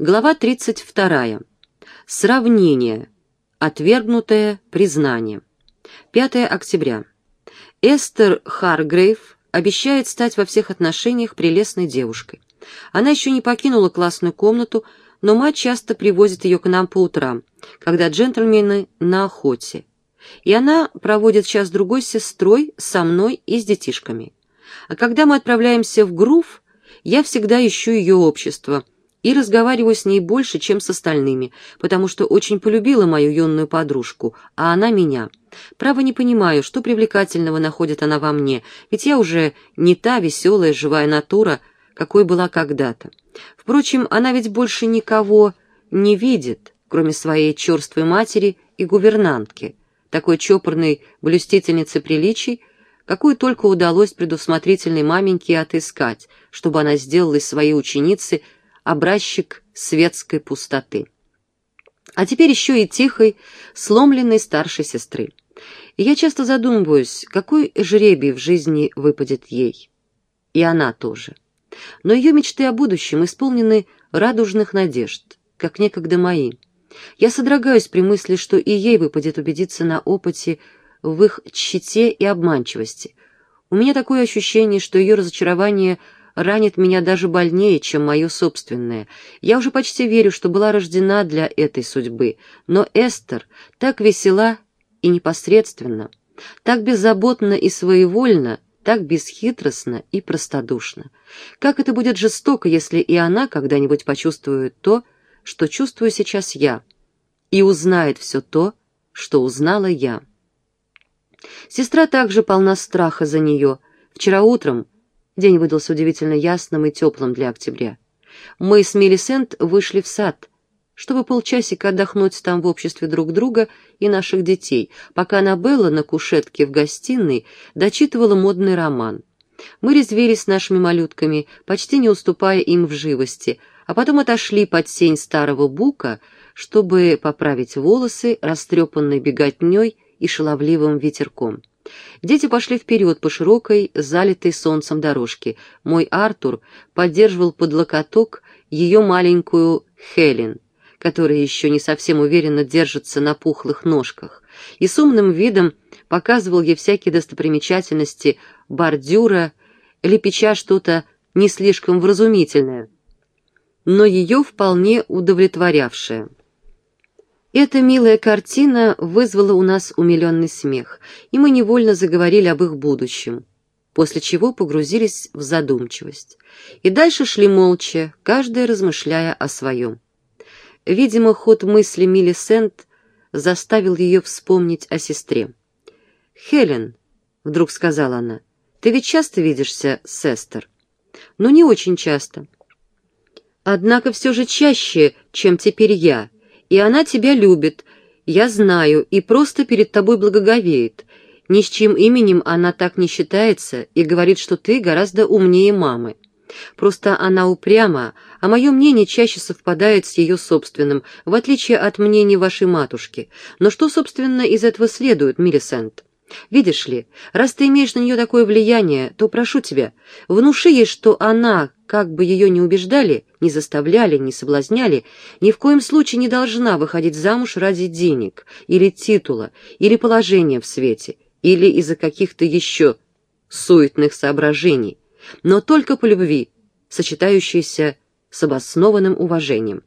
Глава 32. Сравнение. Отвергнутое признание. 5 октября. Эстер Харгрейв обещает стать во всех отношениях прелестной девушкой. Она еще не покинула классную комнату, но мать часто привозит ее к нам по утрам, когда джентльмены на охоте. И она проводит час-другой с сестрой, со мной и с детишками. А когда мы отправляемся в Грув, я всегда ищу ее общество и разговариваю с ней больше, чем с остальными, потому что очень полюбила мою юную подружку, а она меня. Право не понимаю, что привлекательного находит она во мне, ведь я уже не та веселая живая натура, какой была когда-то. Впрочем, она ведь больше никого не видит, кроме своей черствой матери и гувернантки, такой чопорной блюстительницы приличий, какую только удалось предусмотрительной маменьке отыскать, чтобы она сделала из своей ученицы образчик светской пустоты. А теперь еще и тихой, сломленной старшей сестры. И я часто задумываюсь, какой жребий в жизни выпадет ей. И она тоже. Но ее мечты о будущем исполнены радужных надежд, как некогда мои. Я содрогаюсь при мысли, что и ей выпадет убедиться на опыте в их тщете и обманчивости. У меня такое ощущение, что ее разочарование ранит меня даже больнее, чем мое собственное. Я уже почти верю, что была рождена для этой судьбы, но Эстер так весела и непосредственно, так беззаботно и своевольно, так бесхитростно и простодушно. Как это будет жестоко, если и она когда-нибудь почувствует то, что чувствую сейчас я, и узнает все то, что узнала я. Сестра также полна страха за нее. Вчера утром день выдался удивительно ясным и теплым для октября. Мы с Мелисент вышли в сад, чтобы полчасика отдохнуть там в обществе друг друга и наших детей, пока Аннабелла на кушетке в гостиной дочитывала модный роман. Мы резвились с нашими малютками, почти не уступая им в живости, а потом отошли под сень старого бука, чтобы поправить волосы, растрепанной беготней и шаловливым ветерком. Дети пошли вперед по широкой, залитой солнцем дорожке. Мой Артур поддерживал под локоток ее маленькую Хелен, которая еще не совсем уверенно держится на пухлых ножках, и с умным видом показывал ей всякие достопримечательности бордюра, лепеча что-то не слишком вразумительное, но ее вполне удовлетворявшее. Эта милая картина вызвала у нас умиленный смех, и мы невольно заговорили об их будущем, после чего погрузились в задумчивость. И дальше шли молча, каждая размышляя о своем. Видимо, ход мысли Миллисент заставил ее вспомнить о сестре. «Хелен», — вдруг сказала она, — «ты ведь часто видишься с Эстер?» «Ну, не очень часто». «Однако все же чаще, чем теперь я», и она тебя любит, я знаю, и просто перед тобой благоговеет. Ни с чьим именем она так не считается и говорит, что ты гораздо умнее мамы. Просто она упряма, а мое мнение чаще совпадает с ее собственным, в отличие от мнения вашей матушки. Но что, собственно, из этого следует, Миллисент? Видишь ли, раз ты имеешь на нее такое влияние, то прошу тебя, внуши ей, что она, как бы ее ни убеждали, не заставляли, не соблазняли, ни в коем случае не должна выходить замуж ради денег, или титула, или положения в свете, или из-за каких-то еще суетных соображений, но только по любви, сочетающейся с обоснованным уважением.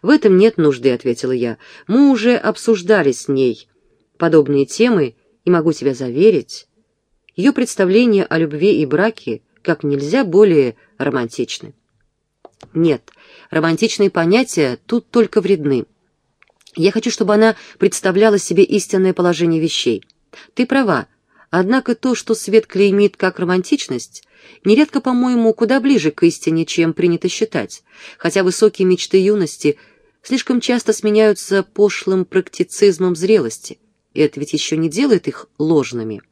«В этом нет нужды», — ответила я. «Мы уже обсуждали с ней подобные темы, и могу тебя заверить, ее представления о любви и браке как нельзя более романтичны. Нет, романтичные понятия тут только вредны. Я хочу, чтобы она представляла себе истинное положение вещей. Ты права, однако то, что свет клеймит как романтичность, нередко, по-моему, куда ближе к истине, чем принято считать, хотя высокие мечты юности слишком часто сменяются пошлым практицизмом зрелости, это ведь еще не делает их ложными.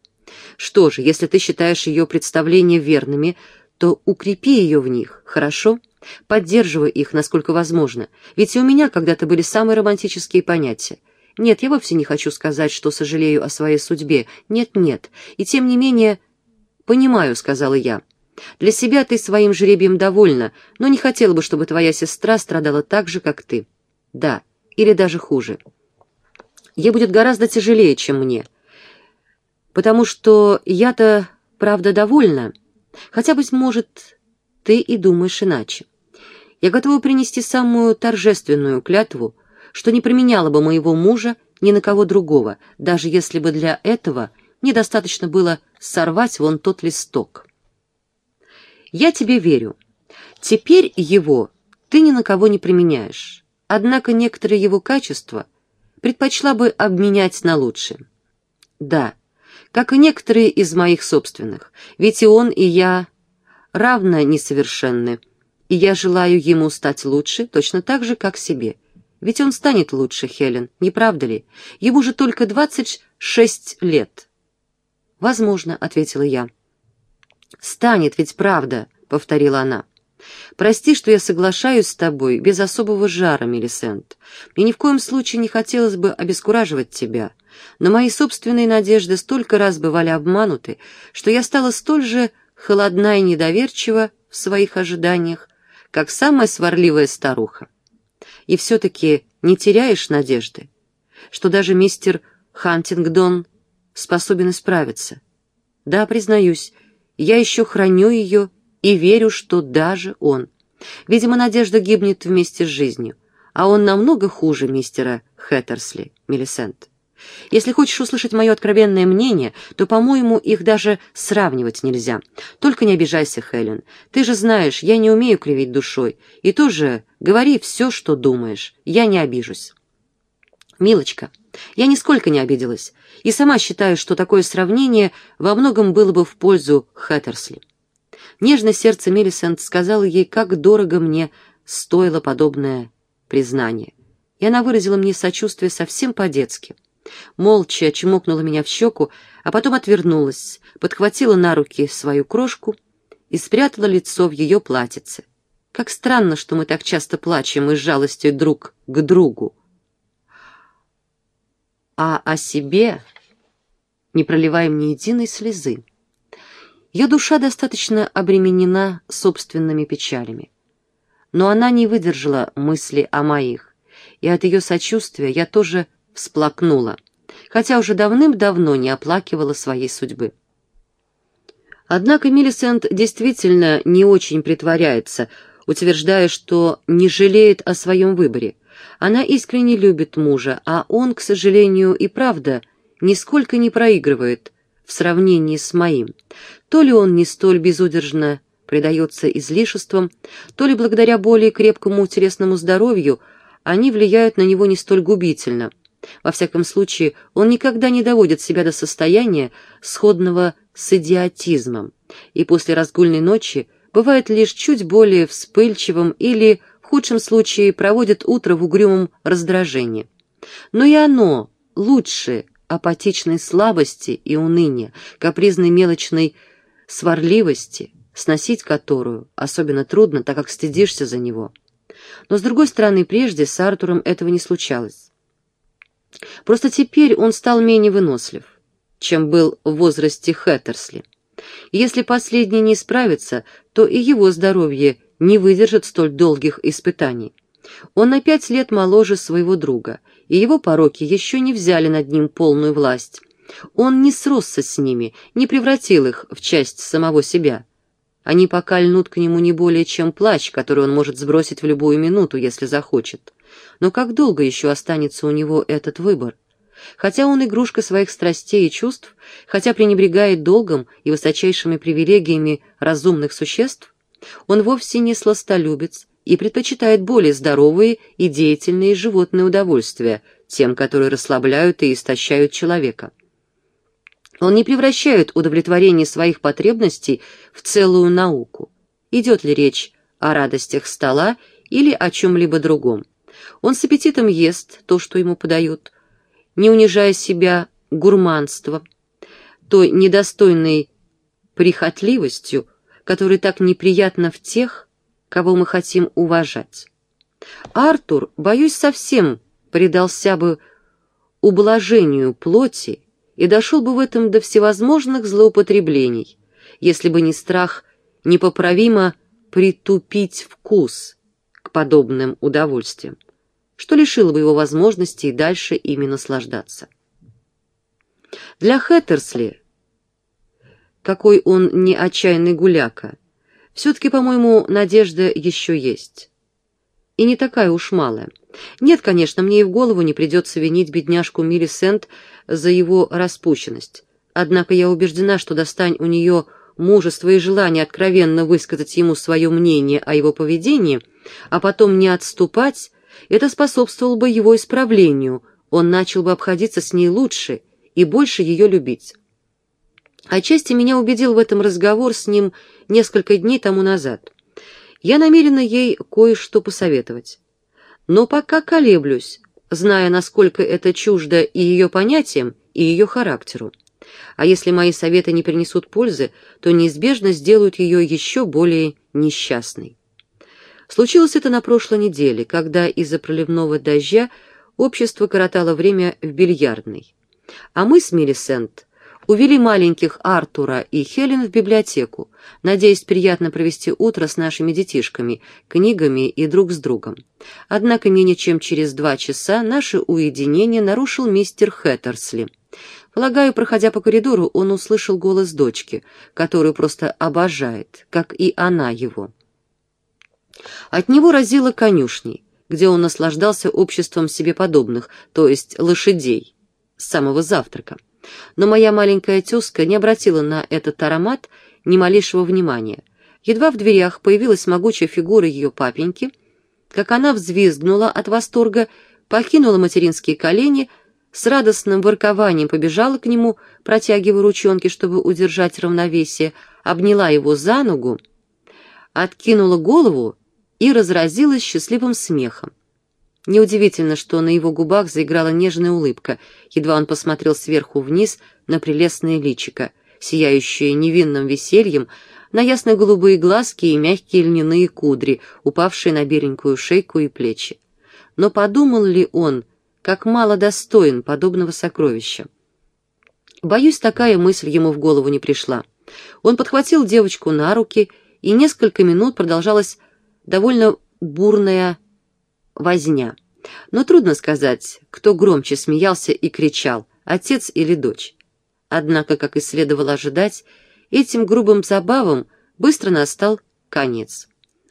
Что же, если ты считаешь ее представления верными, то укрепи ее в них, хорошо? Поддерживай их, насколько возможно, ведь и у меня когда-то были самые романтические понятия. Нет, я вовсе не хочу сказать, что сожалею о своей судьбе. Нет-нет. И тем не менее... «Понимаю», — сказала я. Для себя ты своим жребием довольна, но не хотела бы, чтобы твоя сестра страдала так же, как ты. Да, или даже хуже. Ей будет гораздо тяжелее, чем мне. Потому что я-то, правда, довольна. Хотя, быть может, ты и думаешь иначе. Я готова принести самую торжественную клятву, что не применяла бы моего мужа ни на кого другого, даже если бы для этого недостаточно было сорвать вон тот листок. Я тебе верю. Теперь его ты ни на кого не применяешь. Однако некоторые его качества предпочла бы обменять на лучшие. Да, как и некоторые из моих собственных, ведь и он, и я равно несовершенны, и я желаю ему стать лучше точно так же, как себе. Ведь он станет лучше, Хелен, не правда ли? Ему же только двадцать шесть лет. «Возможно», — ответила я. «Станет ведь правда», — повторила она. «Прости, что я соглашаюсь с тобой без особого жара, Мелисент. Мне ни в коем случае не хотелось бы обескураживать тебя, но мои собственные надежды столько раз бывали обмануты, что я стала столь же холодна и недоверчива в своих ожиданиях, как самая сварливая старуха. И все-таки не теряешь надежды, что даже мистер Хантингдон способен исправиться. Да, признаюсь, я еще храню ее и верю, что даже он. Видимо, надежда гибнет вместе с жизнью, а он намного хуже мистера Хэттерсли, Мелисент. Если хочешь услышать мое откровенное мнение, то, по-моему, их даже сравнивать нельзя. Только не обижайся, Хелен. Ты же знаешь, я не умею кривить душой. И тоже говори все, что думаешь. Я не обижусь. Милочка, я нисколько не обиделась и сама считаю, что такое сравнение во многом было бы в пользу Хэттерсли. Нежное сердце Мелисент сказала ей, как дорого мне стоило подобное признание, и она выразила мне сочувствие совсем по-детски. Молча чмокнула меня в щеку, а потом отвернулась, подхватила на руки свою крошку и спрятала лицо в ее платьице. Как странно, что мы так часто плачем из жалости друг к другу а о себе не проливаем ни единой слезы. Ее душа достаточно обременена собственными печалями. Но она не выдержала мысли о моих, и от ее сочувствия я тоже всплакнула, хотя уже давным-давно не оплакивала своей судьбы. Однако Миллисент действительно не очень притворяется, утверждая, что не жалеет о своем выборе — она искренне любит мужа, а он, к сожалению, и правда нисколько не проигрывает в сравнении с моим. То ли он не столь безудержно предается излишествам, то ли благодаря более крепкому телесному здоровью они влияют на него не столь губительно. Во всяком случае, он никогда не доводит себя до состояния, сходного с идиотизмом, и после разгульной ночи бывает лишь чуть более вспыльчивым или в худшем случае проводит утро в угрюмом раздражении. Но и оно лучше апатичной слабости и уныния, капризной мелочной сварливости, сносить которую особенно трудно, так как стыдишься за него. Но, с другой стороны, прежде с Артуром этого не случалось. Просто теперь он стал менее вынослив, чем был в возрасте Хэттерсли. И если последний не справится, то и его здоровье не выдержит столь долгих испытаний. Он на пять лет моложе своего друга, и его пороки еще не взяли над ним полную власть. Он не сросся с ними, не превратил их в часть самого себя. Они пока льнут к нему не более чем плащ, который он может сбросить в любую минуту, если захочет. Но как долго еще останется у него этот выбор? Хотя он игрушка своих страстей и чувств, хотя пренебрегает долгом и высочайшими привилегиями разумных существ, он вовсе не сластолюбец и предпочитает более здоровые и деятельные животные удовольствия, тем, которые расслабляют и истощают человека. Он не превращает удовлетворение своих потребностей в целую науку. Идет ли речь о радостях стола или о чем-либо другом. Он с аппетитом ест то, что ему подают, не унижая себя гурманством, той недостойной прихотливостью, который так неприятно в тех, кого мы хотим уважать. Артур, боюсь, совсем предался бы ублажению плоти и дошел бы в этом до всевозможных злоупотреблений, если бы не страх непоправимо притупить вкус к подобным удовольствиям, что лишило бы его возможности и дальше ими наслаждаться. Для Хэттерсли, какой он не отчаянный гуляка, все-таки, по-моему, надежда еще есть. И не такая уж малая. Нет, конечно, мне и в голову не придется винить бедняжку Миллисент за его распущенность. Однако я убеждена, что достань у нее мужество и желание откровенно высказать ему свое мнение о его поведении, а потом не отступать, это способствовало бы его исправлению, он начал бы обходиться с ней лучше и больше ее любить. Отчасти меня убедил в этом разговор с ним несколько дней тому назад. Я намерена ей кое-что посоветовать. Но пока колеблюсь, зная, насколько это чуждо и ее понятиям, и ее характеру. А если мои советы не принесут пользы, то неизбежно сделают ее еще более несчастной. Случилось это на прошлой неделе, когда из-за проливного дождя общество коротало время в бильярдной. А мы с Мелисент увели маленьких Артура и Хелен в библиотеку, надеясь приятно провести утро с нашими детишками, книгами и друг с другом. Однако менее чем через два часа наше уединение нарушил мистер Хэттерсли. Полагаю, проходя по коридору, он услышал голос дочки, которую просто обожает, как и она его. От него разило конюшней, где он наслаждался обществом себе подобных, то есть лошадей, с самого завтрака. Но моя маленькая тезка не обратила на этот аромат ни малейшего внимания. Едва в дверях появилась могучая фигура ее папеньки, как она взвизгнула от восторга, покинула материнские колени, с радостным воркованием побежала к нему, протягивая ручонки, чтобы удержать равновесие, обняла его за ногу, откинула голову и разразилась счастливым смехом. Неудивительно, что на его губах заиграла нежная улыбка, едва он посмотрел сверху вниз на прелестное личико, сияющее невинным весельем, на ясно-голубые глазки и мягкие льняные кудри, упавшие на беленькую шейку и плечи. Но подумал ли он, как мало достоин подобного сокровища? Боюсь, такая мысль ему в голову не пришла. Он подхватил девочку на руки, и несколько минут продолжалась довольно бурная возня. Но трудно сказать, кто громче смеялся и кричал, отец или дочь. Однако, как и следовало ожидать, этим грубым забавам быстро настал конец.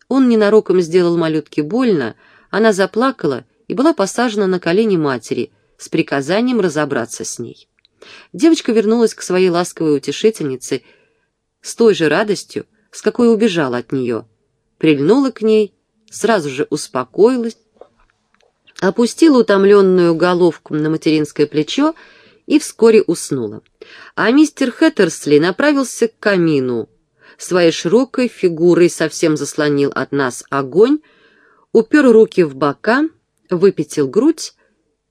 Он ненароком сделал малютке больно, она заплакала и была посажена на колени матери с приказанием разобраться с ней. Девочка вернулась к своей ласковой утешительнице с той же радостью, с какой убежала от нее, прильнула к ней, сразу же успокоилась, опустила утомленную головку на материнское плечо и вскоре уснула. А мистер Хэттерсли направился к камину. Своей широкой фигурой совсем заслонил от нас огонь, упер руки в бока, выпятил грудь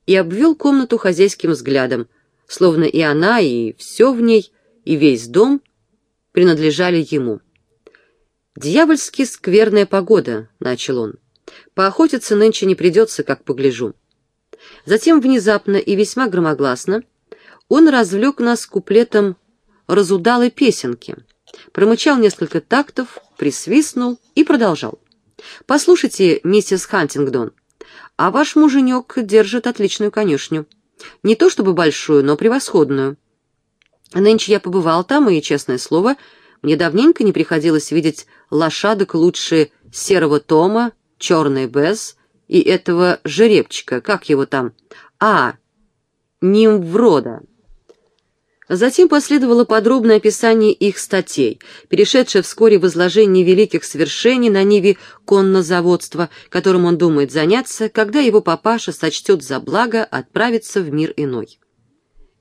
и обвел комнату хозяйским взглядом, словно и она, и все в ней, и весь дом принадлежали ему. «Дьявольски скверная погода», — начал он. Поохотиться нынче не придется, как погляжу. Затем внезапно и весьма громогласно он развлек нас куплетом разудалой песенки, промычал несколько тактов, присвистнул и продолжал. «Послушайте, миссис Хантингдон, а ваш муженек держит отличную конюшню. Не то чтобы большую, но превосходную. Нынче я побывал там, и, честное слово, мне давненько не приходилось видеть лошадок лучше серого тома черный без и этого жеребчика, как его там? А, Нимврода. Затем последовало подробное описание их статей, перешедшее вскоре в изложение великих свершений на ниве коннозаводства, которым он думает заняться, когда его папаша сочтет за благо отправиться в мир иной.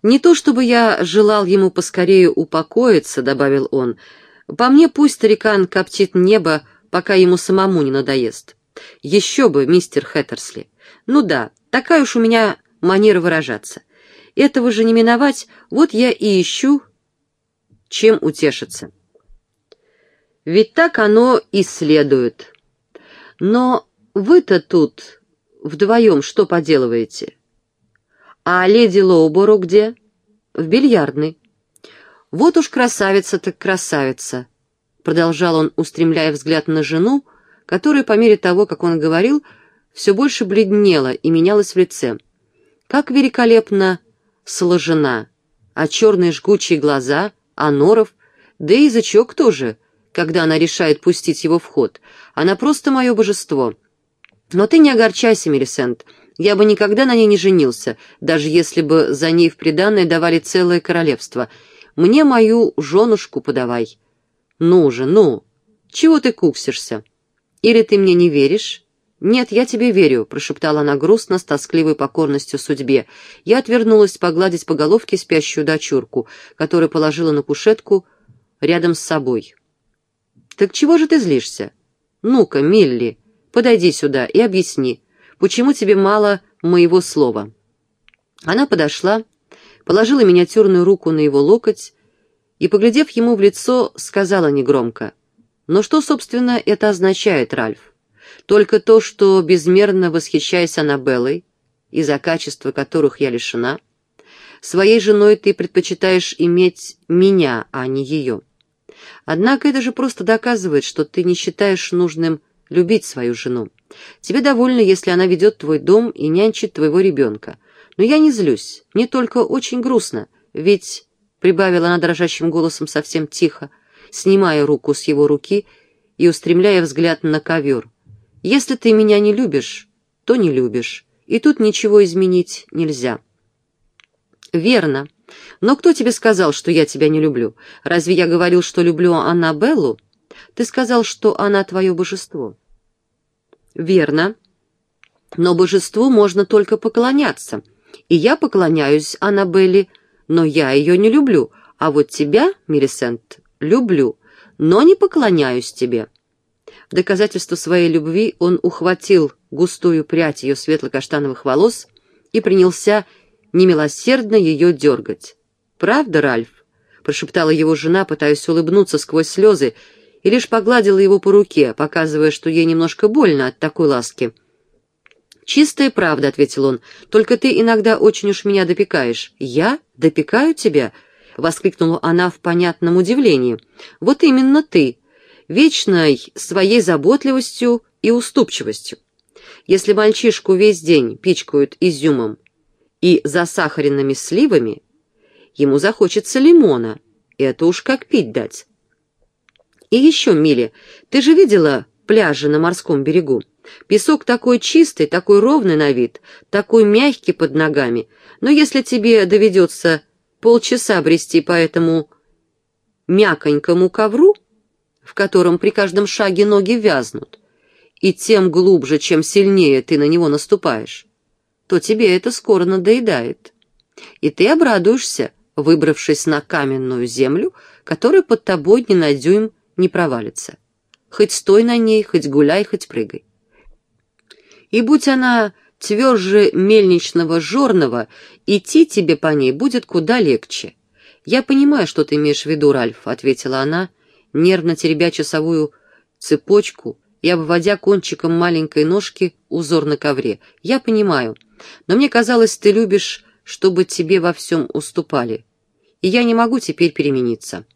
«Не то чтобы я желал ему поскорее упокоиться», — добавил он, — «по мне пусть старикан коптит небо, пока ему самому не надоест». «Еще бы, мистер Хэттерсли. Ну да, такая уж у меня манера выражаться. Этого же не миновать, вот я и ищу, чем утешиться». Ведь так оно и следует. Но вы-то тут вдвоем что поделываете? А леди Лоуборо где? В бильярдной. Вот уж красавица так красавица. продолжал он, устремляя взгляд на жену, которая по мере того, как он говорил, все больше бледнела и менялась в лице. Как великолепно сложена, а черные жгучие глаза, а норов, да и язычок тоже, когда она решает пустить его в ход. Она просто мое божество. Но ты не огорчайся, Мелисент, я бы никогда на ней не женился, даже если бы за ней в приданное давали целое королевство. Мне мою женушку подавай. Ну же, ну, чего ты куксишься? Или ты мне не веришь?» «Нет, я тебе верю», — прошептала она грустно, с тоскливой покорностью судьбе. Я отвернулась погладить по головке спящую дочурку, которую положила на кушетку рядом с собой. «Так чего же ты злишься? Ну-ка, Милли, подойди сюда и объясни, почему тебе мало моего слова?» Она подошла, положила миниатюрную руку на его локоть и, поглядев ему в лицо, сказала негромко, «Но что, собственно, это означает, Ральф?» Только то, что, безмерно восхищаясь Аннабеллой, из-за качества которых я лишена, своей женой ты предпочитаешь иметь меня, а не ее. Однако это же просто доказывает, что ты не считаешь нужным любить свою жену. Тебе довольно, если она ведет твой дом и нянчит твоего ребенка. Но я не злюсь, мне только очень грустно, ведь, — прибавила она дрожащим голосом совсем тихо, снимая руку с его руки и устремляя взгляд на ковер, если ты меня не любишь, то не любишь, и тут ничего изменить нельзя». «Верно. Но кто тебе сказал, что я тебя не люблю? Разве я говорил, что люблю Аннабеллу? Ты сказал, что она твое божество». «Верно. Но божеству можно только поклоняться. И я поклоняюсь Аннабелле, но я ее не люблю, а вот тебя, Мелисент, люблю, но не поклоняюсь тебе». В доказательство своей любви он ухватил густую прядь ее светло-каштановых волос и принялся немилосердно ее дергать. «Правда, Ральф?» — прошептала его жена, пытаясь улыбнуться сквозь слезы, и лишь погладила его по руке, показывая, что ей немножко больно от такой ласки. «Чистая правда», — ответил он, — «только ты иногда очень уж меня допекаешь». «Я? Допекаю тебя?» — воскликнула она в понятном удивлении. «Вот именно ты вечной своей заботливостью и уступчивостью. Если мальчишку весь день пичкают изюмом и засахаренными сливами, ему захочется лимона, это уж как пить дать. И еще, Миле, ты же видела пляжи на морском берегу? Песок такой чистый, такой ровный на вид, такой мягкий под ногами, но если тебе доведется полчаса брести по этому мяконькому ковру, в котором при каждом шаге ноги вязнут, и тем глубже, чем сильнее ты на него наступаешь, то тебе это скоро надоедает. И ты обрадуешься, выбравшись на каменную землю, которая под тобой ни на дюйм не провалится. Хоть стой на ней, хоть гуляй, хоть прыгай. И будь она тверже мельничного жорного, идти тебе по ней будет куда легче. «Я понимаю, что ты имеешь в виду, Ральф», — ответила она, — нервно теребя часовую цепочку и обводя кончиком маленькой ножки узор на ковре. «Я понимаю, но мне казалось, ты любишь, чтобы тебе во всем уступали, и я не могу теперь перемениться».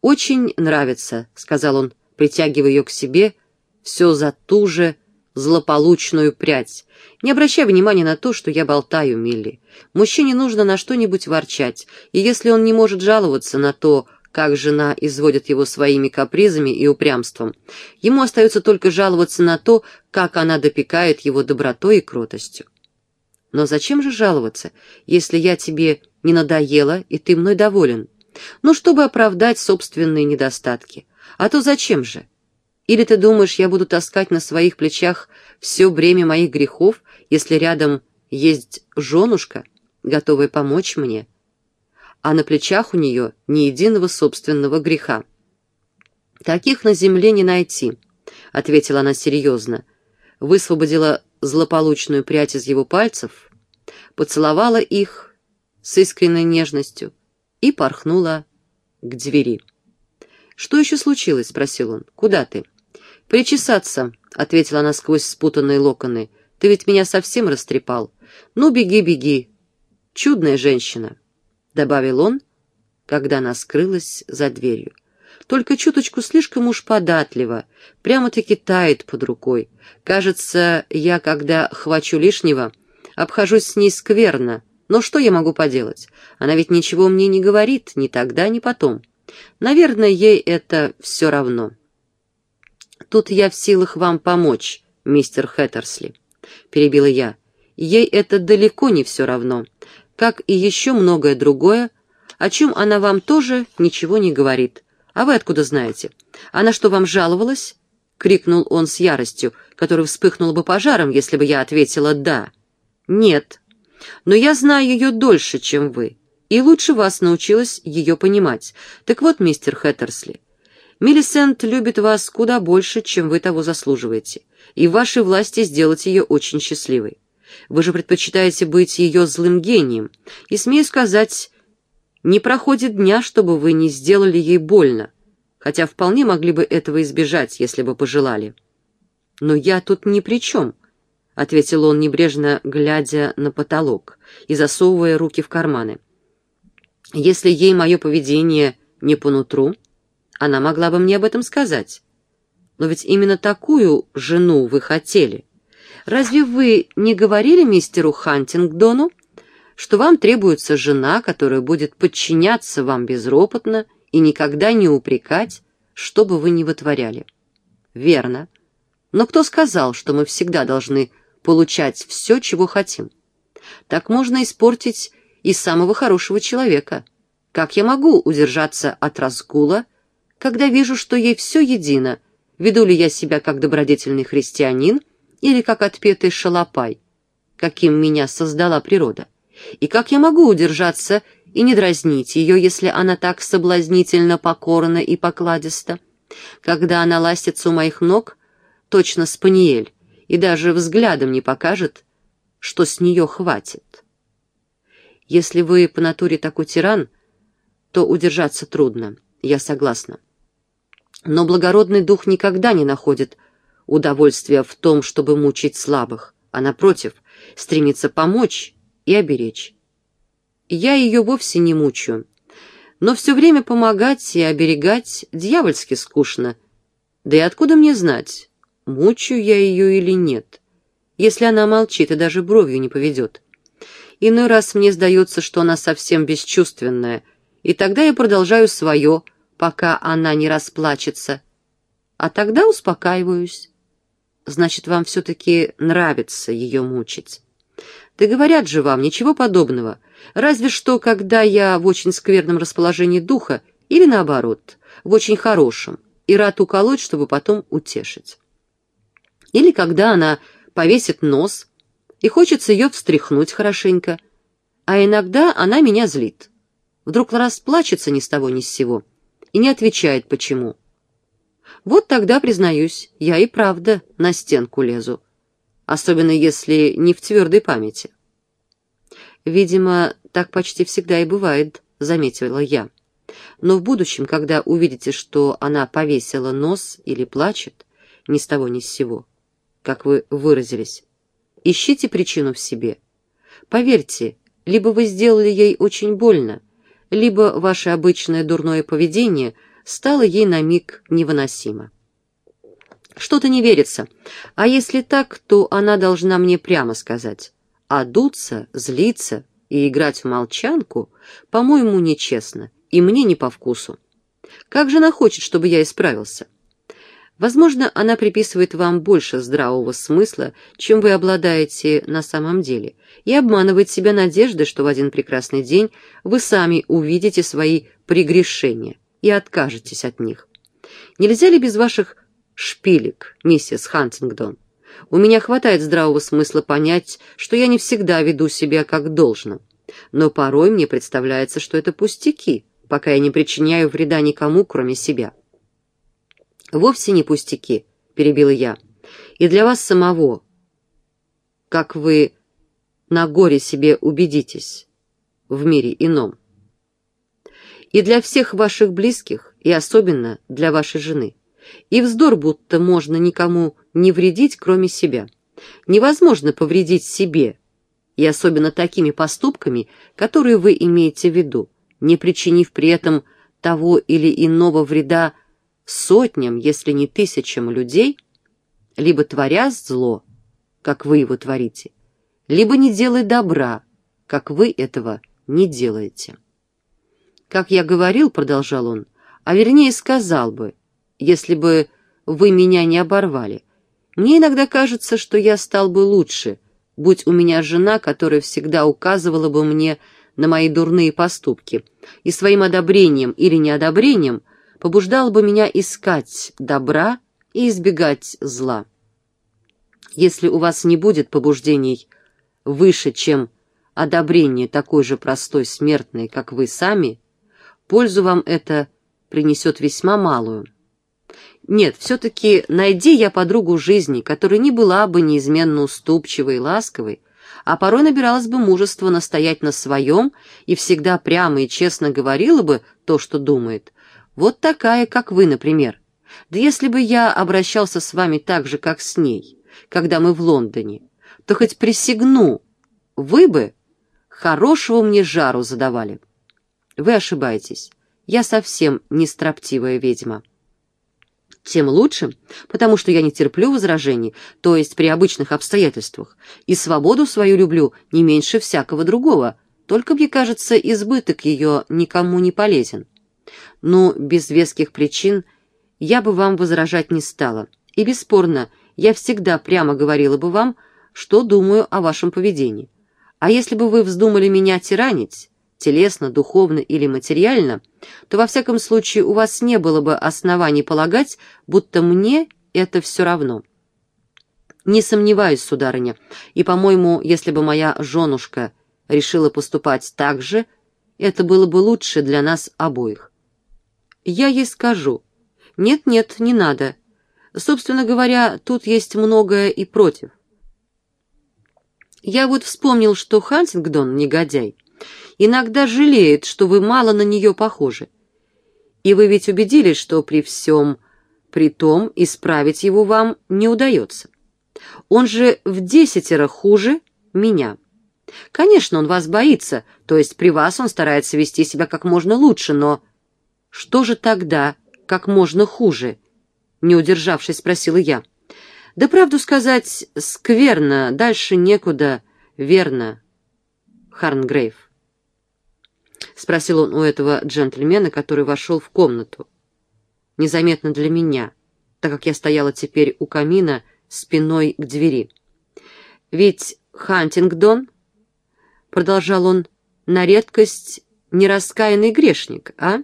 «Очень нравится», — сказал он, притягивая ее к себе, все за ту же злополучную прядь. «Не обращай внимания на то, что я болтаю, Милли. Мужчине нужно на что-нибудь ворчать, и если он не может жаловаться на то, как жена изводит его своими капризами и упрямством. Ему остается только жаловаться на то, как она допекает его добротой и кротостью. Но зачем же жаловаться, если я тебе не надоела, и ты мной доволен? Ну, чтобы оправдать собственные недостатки. А то зачем же? Или ты думаешь, я буду таскать на своих плечах все бремя моих грехов, если рядом есть женушка, готовая помочь мне?» а на плечах у нее ни единого собственного греха. «Таких на земле не найти», — ответила она серьезно, высвободила злополучную прядь из его пальцев, поцеловала их с искренней нежностью и порхнула к двери. «Что еще случилось?» — спросил он. «Куда ты?» «Причесаться», — ответила она сквозь спутанные локоны. «Ты ведь меня совсем растрепал. Ну, беги, беги. Чудная женщина» добавил он, когда она скрылась за дверью. только чуточку слишком уж податливо, прямо-таки тает под рукой. Кажется, я, когда хвачу лишнего, обхожусь с ней скверно, но что я могу поделать? Она ведь ничего мне не говорит, ни тогда, ни потом. Наверное, ей это все равно. Тут я в силах вам помочь, мистер Хэттерсли, перебила я. Ей это далеко не все равно, как и еще многое другое, о чем она вам тоже ничего не говорит. А вы откуда знаете? Она что, вам жаловалась? Крикнул он с яростью, которая вспыхнула бы пожаром, если бы я ответила «да». «Нет, но я знаю ее дольше, чем вы, и лучше вас научилась ее понимать. Так вот, мистер Хэттерсли, Миллисент любит вас куда больше, чем вы того заслуживаете, и в вашей власти сделать ее очень счастливой. Вы же предпочитаете быть ее злым гением, и, смею сказать, не проходит дня, чтобы вы не сделали ей больно, хотя вполне могли бы этого избежать, если бы пожелали. Но я тут ни при чем, — ответил он, небрежно глядя на потолок и засовывая руки в карманы. Если ей мое поведение не по нутру, она могла бы мне об этом сказать. Но ведь именно такую жену вы хотели. Разве вы не говорили мистеру Хантингдону, что вам требуется жена, которая будет подчиняться вам безропотно и никогда не упрекать, что бы вы ни вытворяли? Верно. Но кто сказал, что мы всегда должны получать все, чего хотим? Так можно испортить и самого хорошего человека. Как я могу удержаться от разгула, когда вижу, что ей все едино, веду ли я себя как добродетельный христианин или как отпетый шалопай, каким меня создала природа? И как я могу удержаться и не дразнить ее, если она так соблазнительно покорна и покладиста? Когда она ластится у моих ног, точно спаниель, и даже взглядом не покажет, что с нее хватит. Если вы по натуре такой тиран, то удержаться трудно, я согласна. Но благородный дух никогда не находит удовольствия в том, чтобы мучить слабых, а, напротив, стремится помочь и оберечь. Я ее вовсе не мучаю, но все время помогать и оберегать дьявольски скучно. Да и откуда мне знать, мучаю я ее или нет, если она молчит и даже бровью не поведет. Иной раз мне сдается, что она совсем бесчувственная, и тогда я продолжаю свое, пока она не расплачется. А тогда успокаиваюсь. Значит, вам все-таки нравится ее мучить. Да говорят же вам, ничего подобного. Разве что, когда я в очень скверном расположении духа, или наоборот, в очень хорошем, и рад уколоть, чтобы потом утешить. Или когда она повесит нос, и хочется ее встряхнуть хорошенько, а иногда она меня злит. Вдруг расплачется ни с того ни с сего и не отвечает почему. Вот тогда, признаюсь, я и правда на стенку лезу особенно если не в твердой памяти. «Видимо, так почти всегда и бывает», — заметила я. «Но в будущем, когда увидите, что она повесила нос или плачет, ни с того ни с сего, как вы выразились, ищите причину в себе. Поверьте, либо вы сделали ей очень больно, либо ваше обычное дурное поведение стало ей на миг невыносимо. Что-то не верится. А если так, то она должна мне прямо сказать. А дуться, злиться и играть в молчанку, по-моему, нечестно, и мне не по вкусу. Как же она хочет, чтобы я исправился? Возможно, она приписывает вам больше здравого смысла, чем вы обладаете на самом деле, и обманывает себя надеждой, что в один прекрасный день вы сами увидите свои прегрешения и откажетесь от них. Нельзя ли без ваших шпилек, миссис Хантингдон. У меня хватает здравого смысла понять, что я не всегда веду себя как должно. Но порой мне представляется, что это пустяки, пока я не причиняю вреда никому, кроме себя. «Вовсе не пустяки», — перебила я. «И для вас самого, как вы на горе себе убедитесь в мире ином. И для всех ваших близких, и особенно для вашей жены». И вздор, будто можно никому не вредить, кроме себя. Невозможно повредить себе, и особенно такими поступками, которые вы имеете в виду, не причинив при этом того или иного вреда сотням, если не тысячам людей, либо творя зло, как вы его творите, либо не делай добра, как вы этого не делаете. Как я говорил, продолжал он, а вернее сказал бы, если бы вы меня не оборвали. Мне иногда кажется, что я стал бы лучше, будь у меня жена, которая всегда указывала бы мне на мои дурные поступки и своим одобрением или неодобрением побуждала бы меня искать добра и избегать зла. Если у вас не будет побуждений выше, чем одобрение такой же простой смертной, как вы сами, пользу вам это принесет весьма малую. Нет, все-таки найди я подругу жизни, которая не была бы неизменно уступчивой и ласковой, а порой набиралась бы мужества настоять на своем и всегда прямо и честно говорила бы то, что думает. Вот такая, как вы, например. Да если бы я обращался с вами так же, как с ней, когда мы в Лондоне, то хоть присягну, вы бы хорошего мне жару задавали. Вы ошибаетесь. Я совсем не строптивая ведьма тем лучше, потому что я не терплю возражений, то есть при обычных обстоятельствах, и свободу свою люблю не меньше всякого другого, только, мне кажется, избыток ее никому не полезен. Но без веских причин я бы вам возражать не стала, и, бесспорно, я всегда прямо говорила бы вам, что думаю о вашем поведении. А если бы вы вздумали меня тиранить, телесно, духовно или материально, то во всяком случае у вас не было бы оснований полагать, будто мне это все равно. Не сомневаюсь, сударыня, и, по-моему, если бы моя женушка решила поступать так же, это было бы лучше для нас обоих. Я ей скажу. Нет-нет, не надо. Собственно говоря, тут есть многое и против. Я вот вспомнил, что Хантингдон, негодяй, иногда жалеет, что вы мало на нее похожи. И вы ведь убедились, что при всем при том исправить его вам не удается. Он же в десятеро хуже меня. Конечно, он вас боится, то есть при вас он старается вести себя как можно лучше, но что же тогда как можно хуже? Не удержавшись, спросила я. Да правду сказать, скверно, дальше некуда, верно, Харнгрейв. — спросил он у этого джентльмена, который вошел в комнату. Незаметно для меня, так как я стояла теперь у камина спиной к двери. «Ведь Хантингдон, — продолжал он, — на редкость нераскаянный грешник, а?»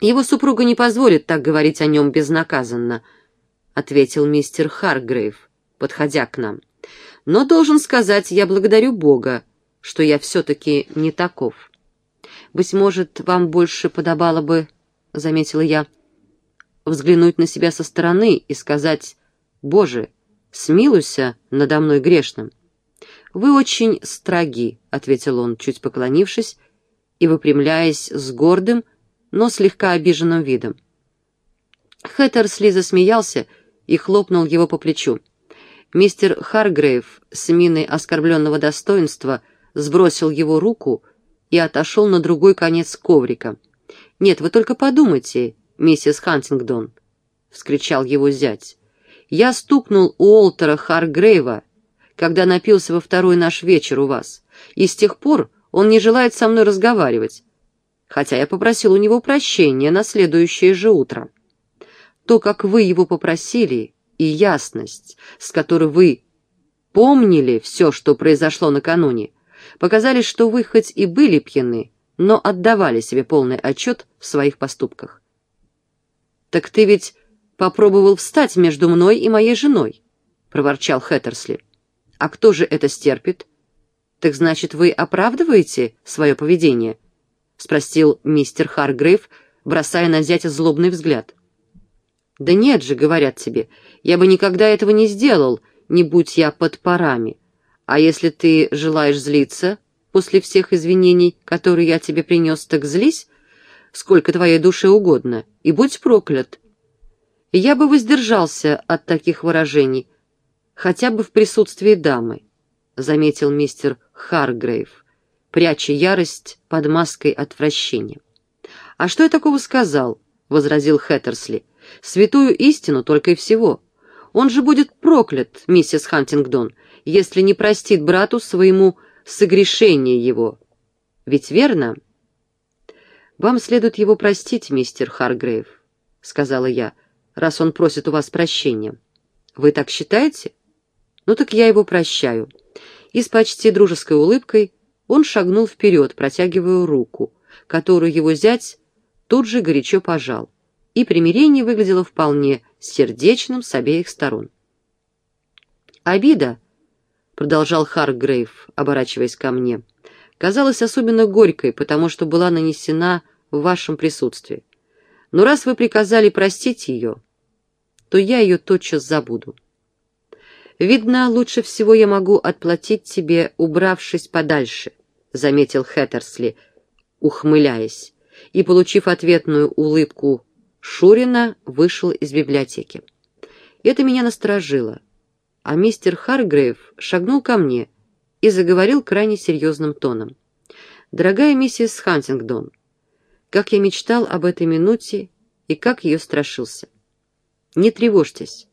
«Его супруга не позволит так говорить о нем безнаказанно», — ответил мистер Харгрейв, подходя к нам. «Но, должен сказать, я благодарю Бога, что я все-таки не таков. Быть может, вам больше подобало бы, — заметила я, — взглянуть на себя со стороны и сказать, «Боже, смилуйся надо мной грешным». «Вы очень строги», — ответил он, чуть поклонившись и выпрямляясь с гордым, но слегка обиженным видом. Хэттерсли засмеялся и хлопнул его по плечу. Мистер Харгрейв с миной оскорбленного достоинства — сбросил его руку и отошел на другой конец коврика. «Нет, вы только подумайте, миссис Хантингдон!» — вскричал его зять. «Я стукнул Уолтера Харгрейва, когда напился во второй наш вечер у вас, и с тех пор он не желает со мной разговаривать, хотя я попросил у него прощения на следующее же утро. То, как вы его попросили, и ясность, с которой вы помнили все, что произошло накануне, показали, что вы хоть и были пьяны, но отдавали себе полный отчет в своих поступках. «Так ты ведь попробовал встать между мной и моей женой», — проворчал Хэттерсли. «А кто же это стерпит?» «Так значит, вы оправдываете свое поведение?» — спросил мистер Харгрейв, бросая на зятя злобный взгляд. «Да нет же, — говорят тебе, — я бы никогда этого не сделал, не будь я под парами. А если ты желаешь злиться после всех извинений, которые я тебе принес, так злись, сколько твоей душе угодно, и будь проклят. Я бы воздержался от таких выражений, хотя бы в присутствии дамы, — заметил мистер Харгрейв, пряча ярость под маской отвращения. «А что я такого сказал?» — возразил Хэттерсли. «Святую истину только и всего. Он же будет проклят, миссис Хантингдон, если не простит брату своему согрешение его. Ведь верно?» «Вам следует его простить, мистер Харгрейв», — сказала я, «раз он просит у вас прощения. Вы так считаете? Ну так я его прощаю». И с почти дружеской улыбкой он шагнул вперед, протягивая руку, которую его зять тут же горячо пожал, и примирение выглядело вполне сердечным с обеих сторон. «Обида», — продолжал Харгрейв, оборачиваясь ко мне, — «казалась особенно горькой, потому что была нанесена в вашем присутствии. Но раз вы приказали простить ее, то я ее тотчас забуду. Видно, лучше всего я могу отплатить тебе, убравшись подальше, — заметил Хэттерсли, ухмыляясь, и, получив ответную улыбку Шурина, вышел из библиотеки. Это меня насторожило, а мистер Харгрейв шагнул ко мне и заговорил крайне серьезным тоном. «Дорогая миссис Хантингдон, как я мечтал об этой минуте и как ее страшился. Не тревожьтесь,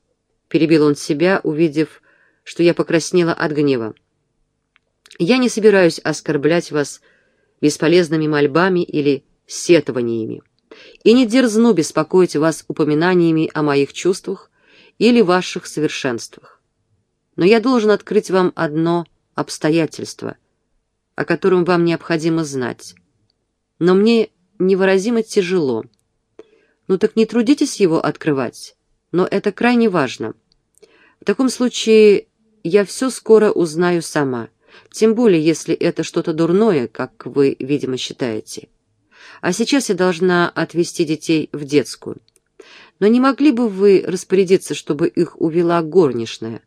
— перебил он себя, увидев, что я покраснела от гнева. Я не собираюсь оскорблять вас бесполезными мольбами или сетованиями, и не дерзну беспокоить вас упоминаниями о моих чувствах или ваших совершенствах. Но я должен открыть вам одно обстоятельство, о котором вам необходимо знать. Но мне невыразимо тяжело. Ну так не трудитесь его открывать, но это крайне важно. В таком случае я все скоро узнаю сама, тем более если это что-то дурное, как вы, видимо, считаете. А сейчас я должна отвезти детей в детскую. Но не могли бы вы распорядиться, чтобы их увела горничная?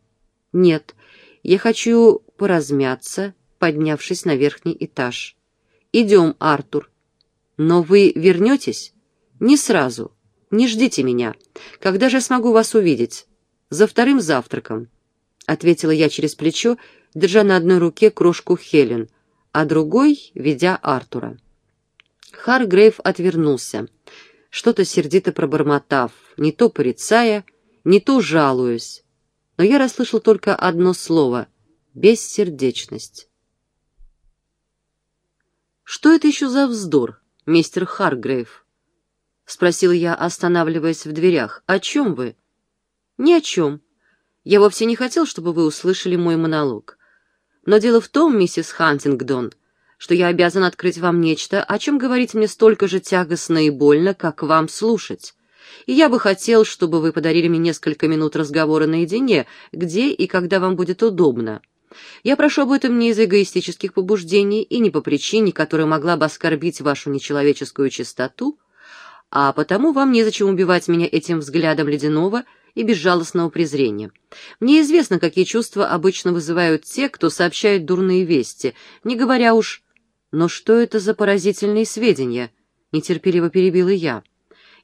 Нет, я хочу поразмяться, поднявшись на верхний этаж. Идем, Артур, но вы вернетесь? Не сразу. Не ждите меня. Когда же я смогу вас увидеть? За вторым завтраком, — ответила я через плечо, держа на одной руке крошку Хелен, а другой — ведя Артура. Харгрейв отвернулся, что-то сердито пробормотав, не то порицая, не то жалуясь. Но я расслышал только одно слово — бессердечность. «Что это еще за вздор?» мистер Харгрейв?» — спросил я, останавливаясь в дверях. «О чем вы?» «Ни о чем. Я вовсе не хотел, чтобы вы услышали мой монолог. Но дело в том, миссис Хантингдон, что я обязан открыть вам нечто, о чем говорить мне столько же тягостно и больно, как вам слушать. И я бы хотел, чтобы вы подарили мне несколько минут разговора наедине, где и когда вам будет удобно. Я прошу об этом не из эгоистических побуждений и не по причине, которая могла бы оскорбить вашу нечеловеческую чистоту, а потому вам незачем убивать меня этим взглядом ледяного и безжалостного презрения. Мне известно, какие чувства обычно вызывают те, кто сообщает дурные вести, не говоря уж «но что это за поразительные сведения?» — нетерпеливо перебила я.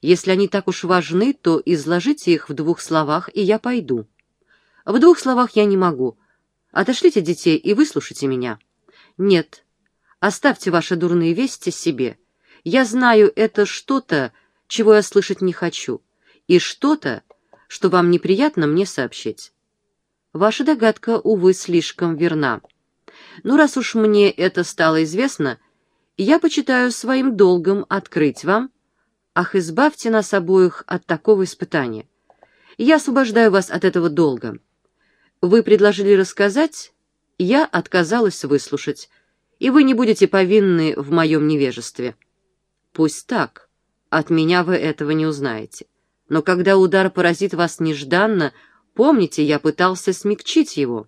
«Если они так уж важны, то изложите их в двух словах, и я пойду». «В двух словах я не могу», Отошлите детей и выслушайте меня. Нет, оставьте ваши дурные вести себе. Я знаю, это что-то, чего я слышать не хочу, и что-то, что вам неприятно мне сообщить. Ваша догадка, увы, слишком верна. Ну, раз уж мне это стало известно, я почитаю своим долгом открыть вам. Ах, избавьте нас обоих от такого испытания. Я освобождаю вас от этого долга. Вы предложили рассказать, я отказалась выслушать, и вы не будете повинны в моем невежестве. Пусть так, от меня вы этого не узнаете. Но когда удар поразит вас нежданно, помните, я пытался смягчить его.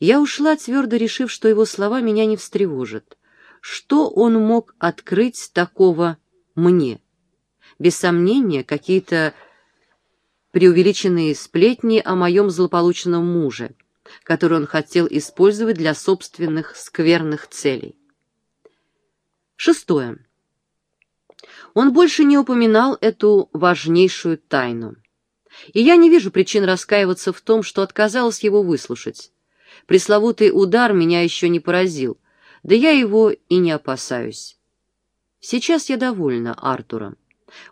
Я ушла, твердо решив, что его слова меня не встревожат. Что он мог открыть такого мне? Без сомнения, какие-то преувеличенные сплетни о моем злополучном муже, который он хотел использовать для собственных скверных целей. Шестое. Он больше не упоминал эту важнейшую тайну. И я не вижу причин раскаиваться в том, что отказалась его выслушать. Пресловутый удар меня еще не поразил, да я его и не опасаюсь. Сейчас я довольна Артуром.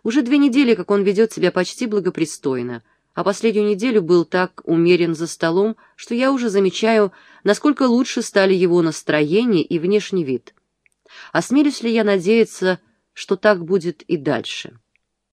Уже две недели, как он ведет себя почти благопристойно, а последнюю неделю был так умерен за столом, что я уже замечаю, насколько лучше стали его настроение и внешний вид. Осмелюсь ли я надеяться, что так будет и дальше?»